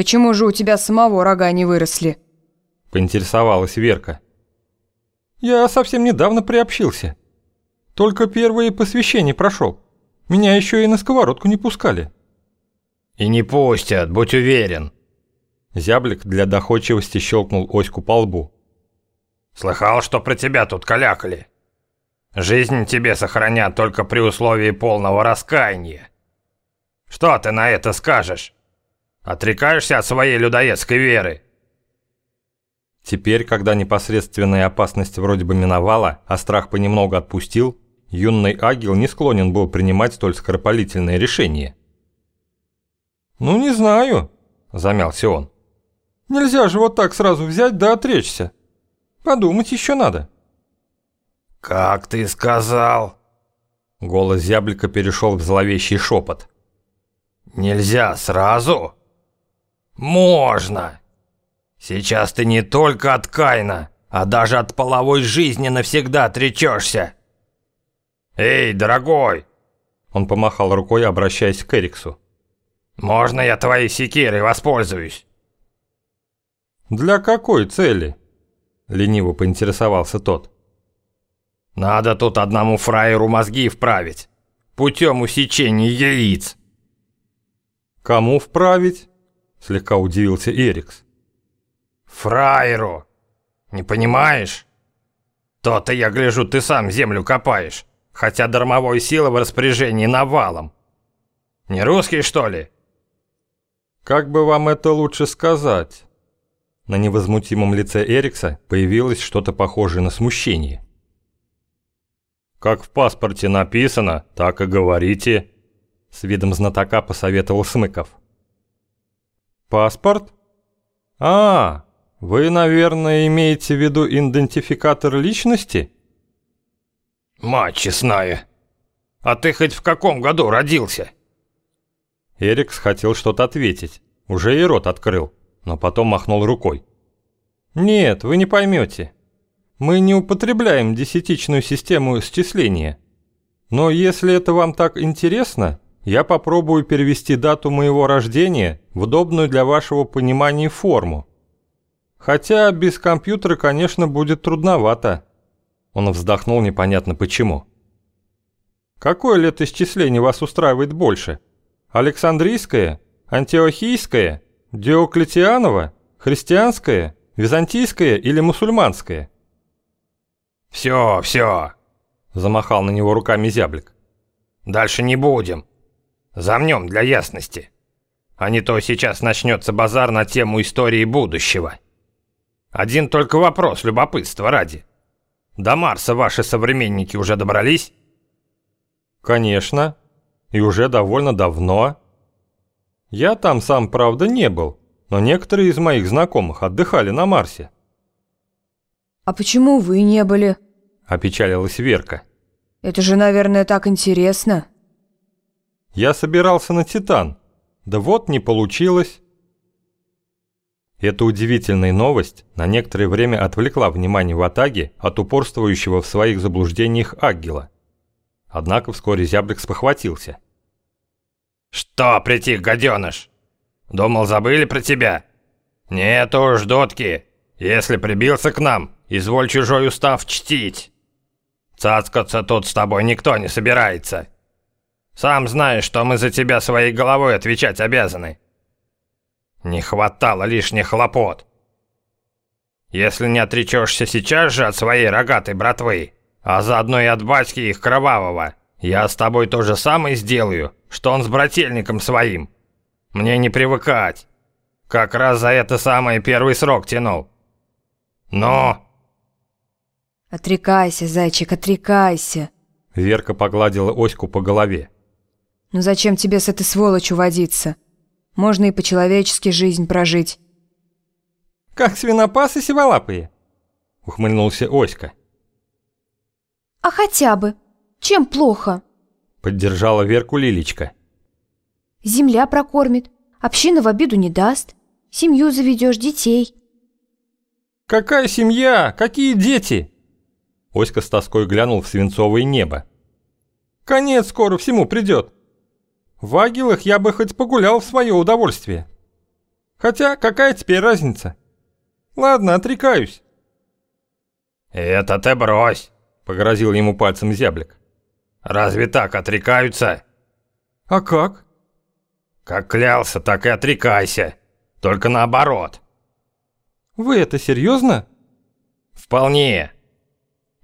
Почему же у тебя самого рога не выросли? Поинтересовалась Верка. Я совсем недавно приобщился. Только первые посвящения прошел. Меня еще и на сковородку не пускали. И не пустят, будь уверен. Зяблик для доходчивости щелкнул оську по лбу. Слыхал, что про тебя тут калякали. Жизнь тебе сохранят только при условии полного раскаяния. Что ты на это скажешь? Отрекаешься от своей людоедской веры?» Теперь, когда непосредственная опасность вроде бы миновала, а страх понемногу отпустил, юный агил не склонен был принимать столь скоропалительное решение. «Ну, не знаю», – замялся он. «Нельзя же вот так сразу взять да отречься. Подумать еще надо». «Как ты сказал?» Голос зяблика перешел в зловещий шепот. «Нельзя сразу?» «Можно! Сейчас ты не только от Кайна, а даже от половой жизни навсегда отречешься!» «Эй, дорогой!» Он помахал рукой, обращаясь к Эриксу. «Можно я твоей секирой воспользуюсь?» «Для какой цели?» Лениво поинтересовался тот. «Надо тут одному фраеру мозги вправить. Путем усечения яиц». «Кому вправить?» Слегка удивился Эрикс. «Фраеру! Не понимаешь? То-то я гляжу, ты сам землю копаешь, хотя дармовой силы в распоряжении навалом. Не русский, что ли?» «Как бы вам это лучше сказать?» На невозмутимом лице Эрикса появилось что-то похожее на смущение. «Как в паспорте написано, так и говорите», — с видом знатока посоветовал Смыков. «Паспорт? А, вы, наверное, имеете в виду идентификатор личности?» «Мать честная! А ты хоть в каком году родился?» Эрикс хотел что-то ответить, уже и рот открыл, но потом махнул рукой. «Нет, вы не поймете. Мы не употребляем десятичную систему счисления. Но если это вам так интересно, я попробую перевести дату моего рождения в удобную для вашего понимания форму. Хотя без компьютера, конечно, будет трудновато. Он вздохнул непонятно почему. Какое летоисчисление вас устраивает больше? Александрийское? Антиохийское? Диоклетианово? Христианское? Византийское или мусульманское? «Все, все!» – замахал на него руками зяблик. «Дальше не будем. Замнем для ясности. А не то сейчас начнется базар на тему истории будущего. Один только вопрос, любопытства ради. До Марса ваши современники уже добрались? Конечно. И уже довольно давно. Я там сам, правда, не был, но некоторые из моих знакомых отдыхали на Марсе. «А почему вы не были?» – опечалилась Верка. «Это же, наверное, так интересно». Я собирался на Титан. Да вот не получилось. Эта удивительная новость на некоторое время отвлекла внимание Ватаги от упорствующего в своих заблуждениях Аггела. Однако вскоре зяблик спохватился. «Что, притих, гаденыш? Думал, забыли про тебя? Нет уж, дотки, если прибился к нам, изволь чужой устав чтить. Цацкаться тут с тобой никто не собирается». Сам знаешь, что мы за тебя своей головой отвечать обязаны. Не хватало лишних хлопот. Если не отречешься сейчас же от своей рогатой братвы, а заодно и от батьки их кровавого, я с тобой то же самое сделаю, что он с брательником своим. Мне не привыкать. Как раз за это самое первый срок тянул. Но... Отрекайся, зайчик, отрекайся. Верка погладила Оську по голове. Ну зачем тебе с этой сволочью водиться? Можно и по-человечески жизнь прожить. Как свинопасы сиволапые, ухмыльнулся Оська. А хотя бы. Чем плохо? Поддержала Верку Лилечка. Земля прокормит, община в обиду не даст, семью заведешь, детей. Какая семья? Какие дети? Оська с тоской глянул в свинцовое небо. Конец скоро всему придет. В Агилах я бы хоть погулял в свое удовольствие. Хотя, какая теперь разница? Ладно, отрекаюсь. «Это ты брось!» — погрозил ему пальцем зяблик. «Разве так отрекаются?» «А как?» «Как клялся, так и отрекайся. Только наоборот». «Вы это серьезно?» «Вполне.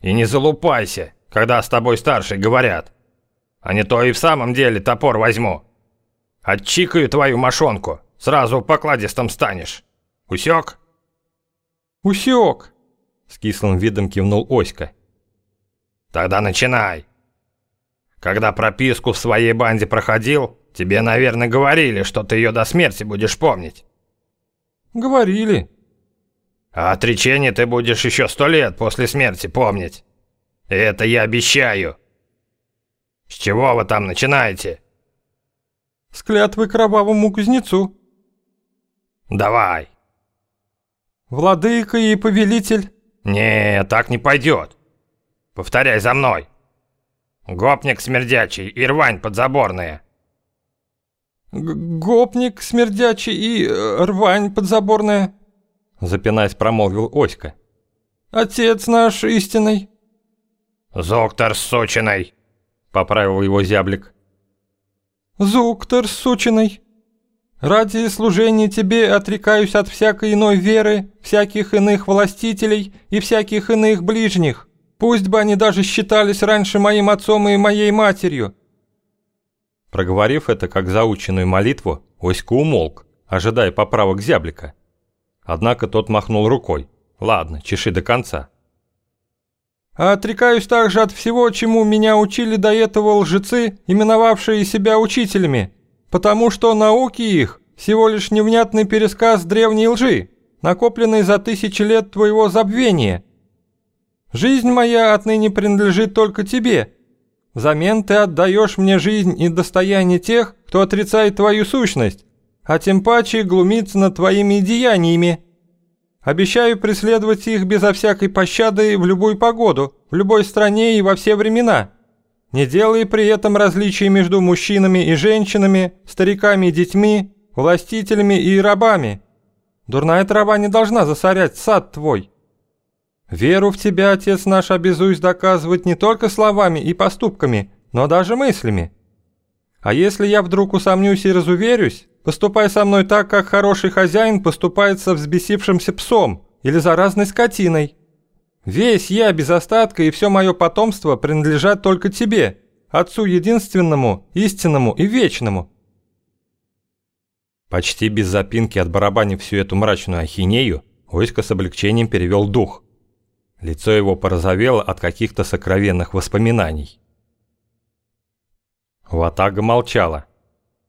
И не залупайся, когда с тобой старшие говорят. А не то и в самом деле топор возьму. Отчикаю твою мошонку, сразу покладистом станешь. Усек?» «Усек!» — с кислым видом кивнул Оська. «Тогда начинай. Когда прописку в своей банде проходил, тебе, наверное, говорили, что ты ее до смерти будешь помнить». «Говорили». «А отречение ты будешь еще сто лет после смерти помнить. Это я обещаю». «С чего вы там начинаете?» «С клятвы кровавому кузнецу». «Давай». «Владыка и повелитель...» «Не, так не пойдет. Повторяй за мной. Гопник смердячий и рвань подзаборная». Г «Гопник смердячий и э, рвань подзаборная», — запинаясь, промолвил Оська. «Отец наш истинный». «Зоктор сучиной», — поправил его зяблик. «Зуктор сучиной», Ради служения тебе отрекаюсь от всякой иной веры, всяких иных властителей и всяких иных ближних. Пусть бы они даже считались раньше моим отцом и моей матерью». Проговорив это как заученную молитву, Оська умолк, ожидая поправок зяблика. Однако тот махнул рукой. «Ладно, чеши до конца». «Отрекаюсь также от всего, чему меня учили до этого лжецы, именовавшие себя учителями, потому что науки их всего лишь невнятный пересказ древней лжи, накопленный за тысячи лет твоего забвения. Жизнь моя отныне принадлежит только тебе. Взамен ты отдаешь мне жизнь и достояние тех, кто отрицает твою сущность, а тем паче глумится над твоими деяниями. Обещаю преследовать их безо всякой пощады в любую погоду, в любой стране и во все времена» не делая при этом различий между мужчинами и женщинами, стариками и детьми, властителями и рабами. Дурная трава не должна засорять сад твой. Веру в тебя, Отец наш, обязуюсь доказывать не только словами и поступками, но даже мыслями. А если я вдруг усомнюсь и разуверюсь, поступай со мной так, как хороший хозяин поступает со взбесившимся псом или заразной скотиной. Весь я без остатка и все мое потомство принадлежат только тебе, Отцу единственному, истинному и вечному». Почти без запинки от барабани всю эту мрачную ахинею, Оська с облегчением перевел дух. Лицо его порозовело от каких-то сокровенных воспоминаний. Ватага молчала.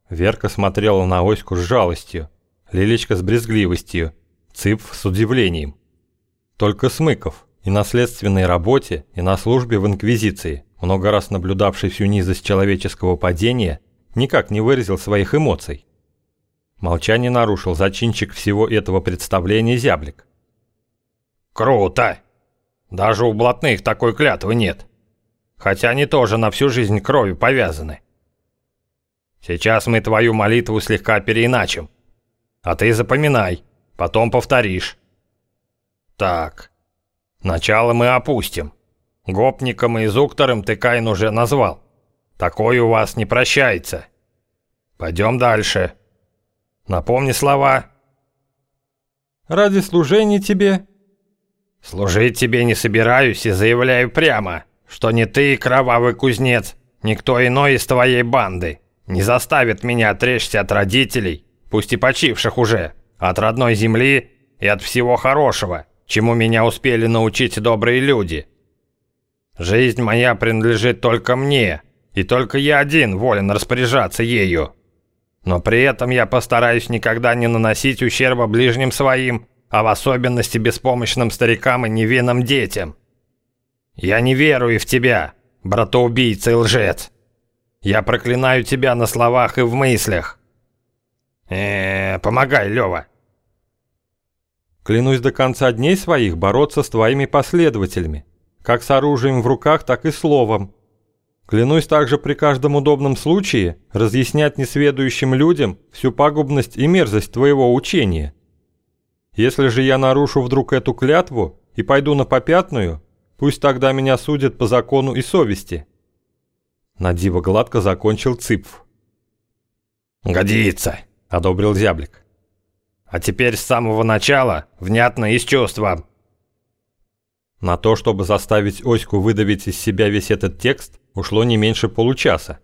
Верка смотрела на Оську с жалостью, Лилечка с брезгливостью, Цыпф с удивлением. Только Смыков, и на следственной работе, и на службе в Инквизиции, много раз наблюдавший всю низость человеческого падения, никак не выразил своих эмоций. Молчание нарушил зачинчик всего этого представления зяблик. «Круто! Даже у блатных такой клятвы нет. Хотя они тоже на всю жизнь кровью повязаны. Сейчас мы твою молитву слегка переиначим. А ты запоминай, потом повторишь. Так, Начало мы опустим. Гопником и изуктором ты Кайн уже назвал. Такой у вас не прощается. Пойдем дальше. Напомни слова. Ради служения тебе. Служить тебе не собираюсь и заявляю прямо, что не ты, кровавый кузнец, никто иной из твоей банды не заставит меня отречься от родителей, пусть и почивших уже, от родной земли и от всего хорошего, чему меня успели научить добрые люди. Жизнь моя принадлежит только мне, и только я один волен распоряжаться ею. Но при этом я постараюсь никогда не наносить ущерба ближним своим, а в особенности беспомощным старикам и невинным детям. Я не верую в тебя, братоубийца и лжец. Я проклинаю тебя на словах и в мыслях. Э, -э помогай, Лёва. Клянусь до конца дней своих бороться с твоими последователями, как с оружием в руках, так и словом. Клянусь также при каждом удобном случае разъяснять несведущим людям всю пагубность и мерзость твоего учения. Если же я нарушу вдруг эту клятву и пойду на попятную, пусть тогда меня судят по закону и совести». Надиво гладко закончил Цыпф. «Годится», — одобрил зяблик. «А теперь с самого начала внятно и с чувством». На то, чтобы заставить Оську выдавить из себя весь этот текст, ушло не меньше получаса.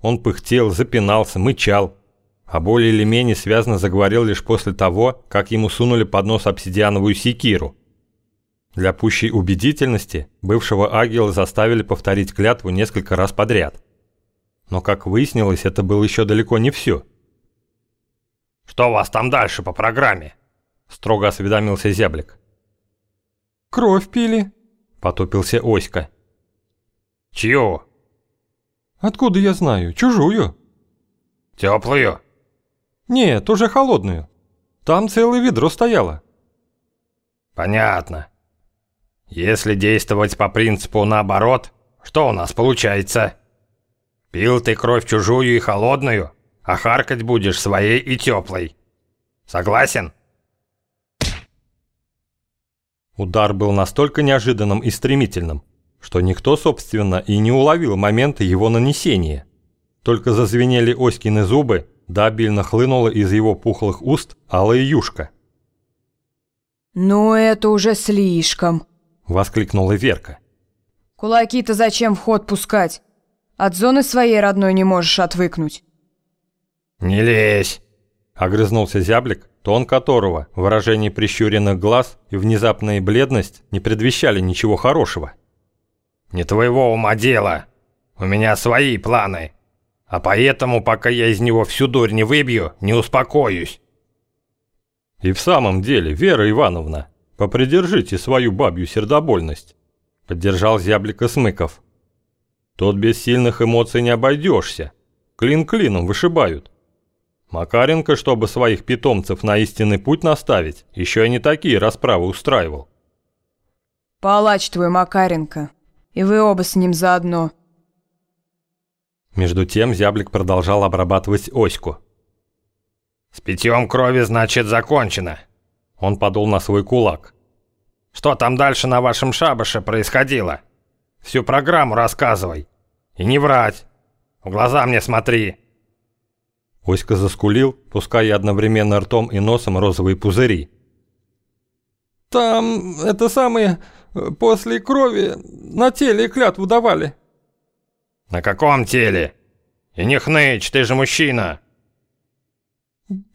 Он пыхтел, запинался, мычал, а более или менее связно заговорил лишь после того, как ему сунули под нос обсидиановую секиру. Для пущей убедительности бывшего агила заставили повторить клятву несколько раз подряд. Но, как выяснилось, это было еще далеко не все. «Что у вас там дальше по программе?» – строго осведомился зяблик. «Кровь пили», – потупился Оська. «Чью?» «Откуда я знаю? Чужую». «Теплую?» «Нет, уже холодную. Там целое ведро стояло». «Понятно. Если действовать по принципу наоборот, что у нас получается? Пил ты кровь чужую и холодную, а харкать будешь своей и теплой. Согласен?» Удар был настолько неожиданным и стремительным, что никто, собственно, и не уловил момента его нанесения. Только зазвенели Оськины зубы, да обильно хлынула из его пухлых уст алая юшка. «Ну это уже слишком!» – воскликнула Верка. «Кулаки-то зачем в ход пускать? От зоны своей родной не можешь отвыкнуть». «Не лезь!» – огрызнулся зяблик, тон которого, выражение прищуренных глаз и внезапная бледность не предвещали ничего хорошего. Не твоего ума дело. У меня свои планы. А поэтому, пока я из него всю дурь не выбью, не успокоюсь. И в самом деле, Вера Ивановна, попридержите свою бабью сердобольность. Поддержал зяблика Смыков. Тут без сильных эмоций не обойдешься. Клин клином вышибают. Макаренко, чтобы своих питомцев на истинный путь наставить, еще и не такие расправы устраивал. «Палач твой, Макаренко», и вы оба с ним заодно. Между тем зяблик продолжал обрабатывать оську. «С питьем крови, значит, закончено». Он подул на свой кулак. «Что там дальше на вашем шабаше происходило? Всю программу рассказывай. И не врать. В глаза мне смотри». Оська заскулил, пуская одновременно ртом и носом розовые пузыри. «Там это самое после крови на теле клятву давали». «На каком теле? И не хнычь, ты же мужчина!»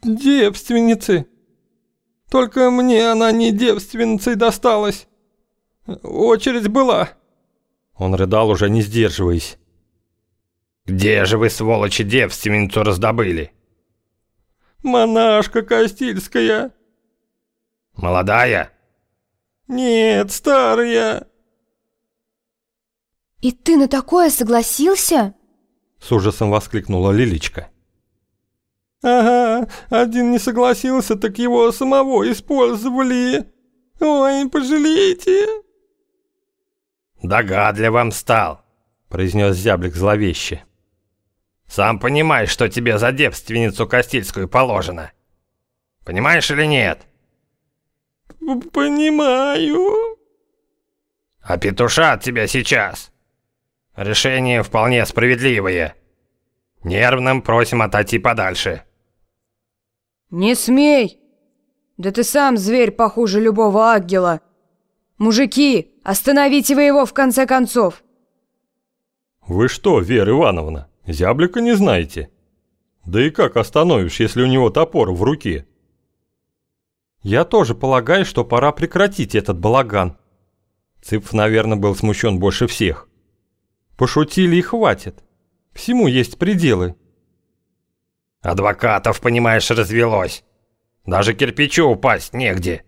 «Девственницы. Только мне она не девственницей досталась. Очередь была». Он рыдал, уже не сдерживаясь. «Где же вы, сволочи, девственницу раздобыли?» «Монашка Костильская». «Молодая?» «Нет, старая!» «И ты на такое согласился?» С ужасом воскликнула Лиличка. «Ага, один не согласился, так его самого использовали. Ой, пожалейте!» «Догадливым стал», — произнес зяблик зловеще. «Сам понимаешь, что тебе за девственницу Костильскую положено. Понимаешь или нет?» «Понимаю». «А петуша от тебя сейчас. Решение вполне справедливое. Нервным просим отойти подальше». «Не смей! Да ты сам зверь похуже любого ангела. Мужики, остановите вы его в конце концов!» «Вы что, Вера Ивановна, зяблика не знаете? Да и как остановишь, если у него топор в руке?» Я тоже полагаю, что пора прекратить этот балаган. Цыпф, наверное, был смущен больше всех. Пошутили и хватит. Всему есть пределы. Адвокатов, понимаешь, развелось. Даже кирпичу упасть негде.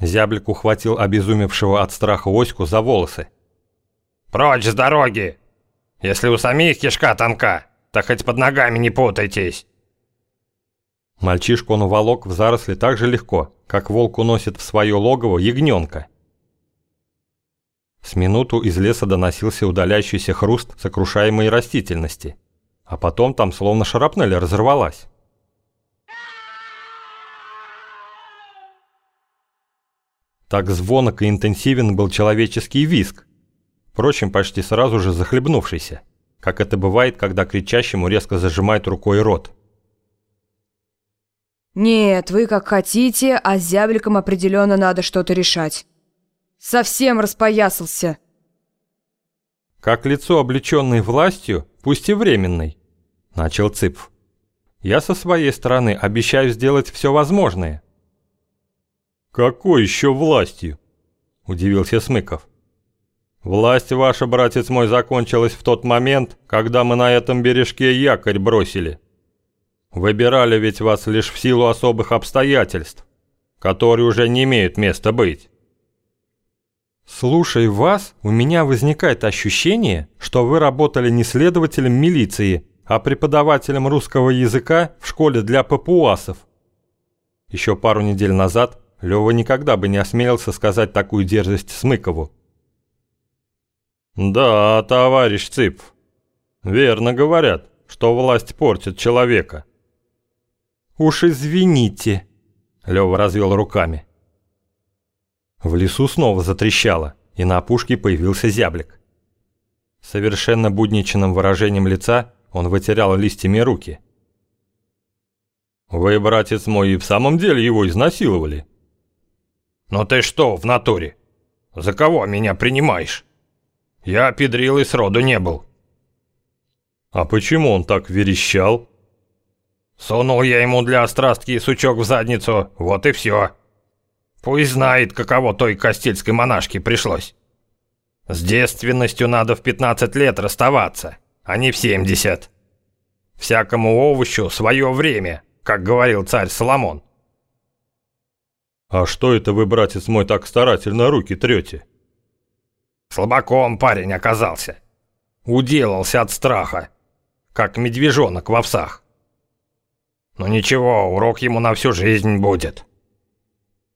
Зяблик ухватил обезумевшего от страха Оську за волосы. «Прочь с дороги! Если у самих кишка тонка, так хоть под ногами не путайтесь!» Мальчишку он уволок в заросли так же легко, как волк уносит в свое логово ягненка. С минуту из леса доносился удаляющийся хруст сокрушаемой растительности, а потом там словно шарапнель разорвалась. Так звонок и интенсивен был человеческий визг, впрочем, почти сразу же захлебнувшийся, как это бывает, когда кричащему резко зажимает рукой рот. «Нет, вы как хотите, а с зябликом определенно надо что-то решать. Совсем распоясался». «Как лицо, облеченное властью, пусть и временной», — начал Цыпф. «Я со своей стороны обещаю сделать все возможное». «Какой еще властью?» – удивился Смыков. «Власть ваша, братец мой, закончилась в тот момент, когда мы на этом бережке якорь бросили. Выбирали ведь вас лишь в силу особых обстоятельств, которые уже не имеют места быть». «Слушай вас, у меня возникает ощущение, что вы работали не следователем милиции, а преподавателем русского языка в школе для папуасов». Еще пару недель назад Лёва никогда бы не осмелился сказать такую дерзость Смыкову. «Да, товарищ Цып, верно говорят, что власть портит человека». «Уж извините», — Лёва развел руками. В лесу снова затрещало, и на опушке появился зяблик. Совершенно будничным выражением лица он вытирал листьями руки. «Вы, братец мой, и в самом деле его изнасиловали?» «Ну ты что в натуре? За кого меня принимаешь? Я педрилой сроду не был». «А почему он так верещал?» «Сунул я ему для острастки сучок в задницу, вот и все. Пусть знает, каково той костельской монашке пришлось. С девственностью надо в 15 лет расставаться, а не в 70. Всякому овощу свое время, как говорил царь Соломон. «А что это вы, братец мой, так старательно руки трете?» Слабаком парень оказался. Уделался от страха, как медвежонок в овсах. Но ничего, урок ему на всю жизнь будет.